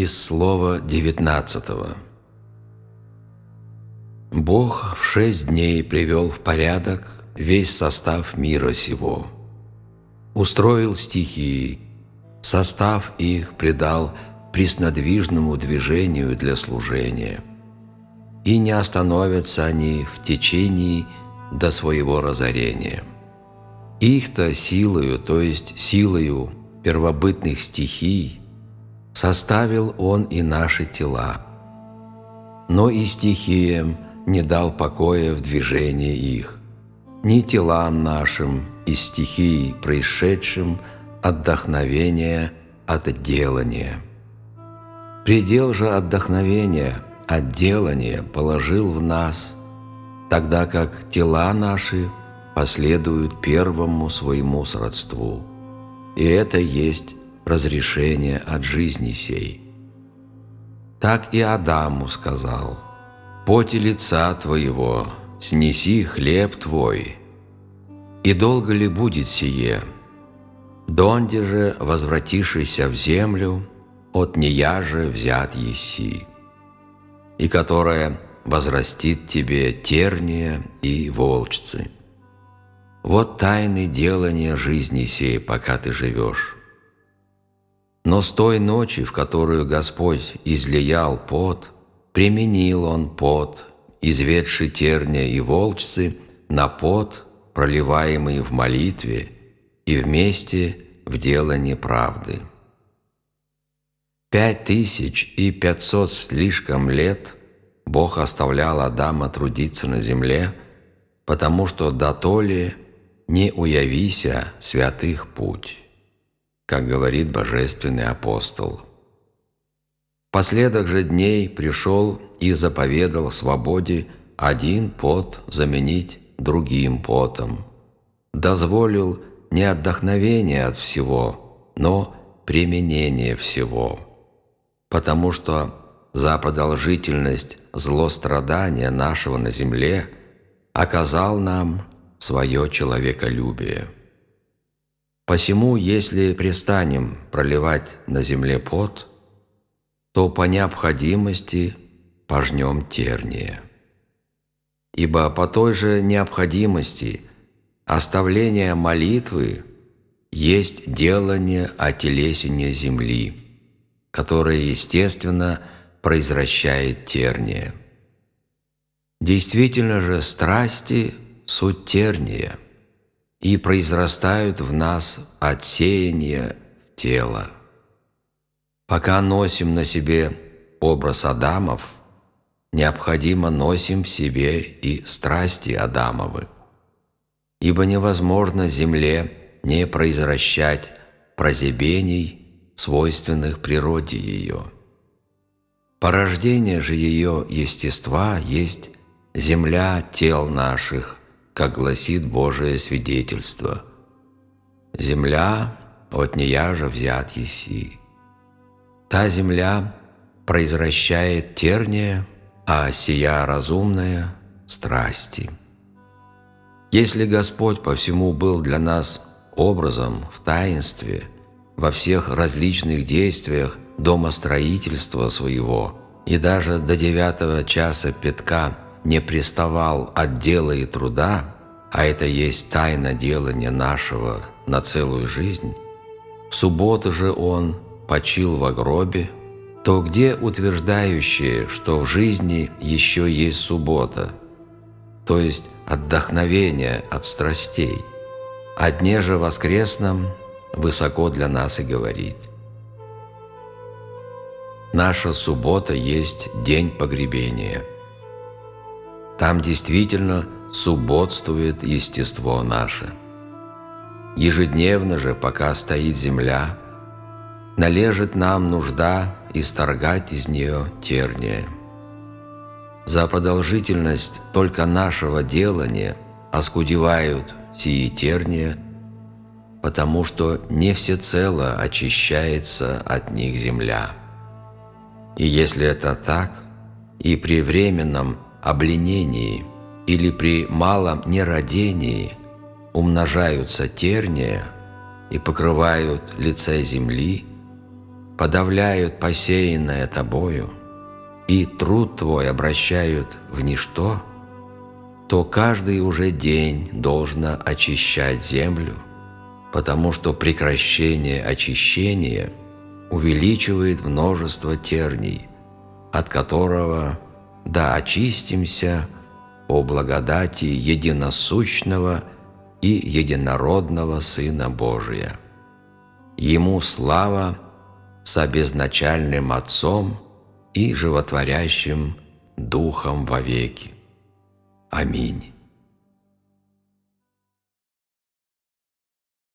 из слова девятнадцатого. Бог в шесть дней привел в порядок весь состав мира сего. Устроил стихии, состав их придал преснодвижному движению для служения. И не остановятся они в течении до своего разорения. Их-то силою, то есть силою первобытных стихий, составил Он и наши тела. Но и стихиям не дал покоя в движении их, ни телам нашим из стихий, происшедшим отдохновения от делания. Предел же отдохновения, отделания положил в нас, тогда как тела наши последуют первому своему сродству. И это есть разрешение от жизни сей. Так и Адаму сказал, «Поте лица твоего, снеси хлеб твой, и долго ли будет сие? Донде же, возвратившийся в землю, от нея же взят еси, и которая возрастит тебе терния и волчцы. Вот тайны делания жизни сей, пока ты живешь. Но с той ночи, в которую Господь излиял пот, применил Он пот, изведший терния и волчцы, на пот, проливаемый в молитве и вместе в делании правды. Пять тысяч и пятьсот слишком лет Бог оставлял Адама трудиться на земле, потому что дотоле не уявися святых путь, как говорит божественный апостол. Последок же дней пришел и заповедал свободе один пот заменить другим потом, дозволил не отдохновение от всего, но применение всего потому что за продолжительность злострадания нашего на земле оказал нам свое человеколюбие. Посему, если пристанем проливать на земле пот, то по необходимости пожнем терние. Ибо по той же необходимости оставление молитвы есть делание отелесения земли – которое, естественно, произвращает терния. Действительно же, страсти – суть терния, и произрастают в нас от сеяния тела. Пока носим на себе образ Адамов, необходимо носим в себе и страсти Адамовы. Ибо невозможно земле не произвращать прозябений свойственных природе ее. Порождение же ее естества есть земля тел наших, как гласит Божие свидетельство. Земля от нея же взят еси. Та земля произвращает терния, а сия разумная – страсти. Если Господь по всему был для нас образом в таинстве – во всех различных действиях домостроительства своего и даже до девятого часа пятка не приставал от дела и труда, а это есть тайна делания нашего на целую жизнь, в субботу же он почил в гробе, то где утверждающие, что в жизни еще есть суббота, то есть отдохновение от страстей, а дне же воскресном высоко для нас и говорить. Наша суббота есть день погребения. Там действительно субботствует естество наше. Ежедневно же, пока стоит земля, належит нам нужда исторгать из нее терния. За продолжительность только нашего делания оскудевают сии терния – потому что не всецело очищается от них земля. И если это так, и при временном обленении или при малом нерадении умножаются терния и покрывают лице земли, подавляют посеянное тобою и труд твой обращают в ничто, то каждый уже день должно очищать землю, потому что прекращение очищения увеличивает множество терний, от которого да очистимся о благодати единосущного и единородного Сына Божия. Ему слава с обезначальным Отцом и животворящим Духом вовеки. Аминь.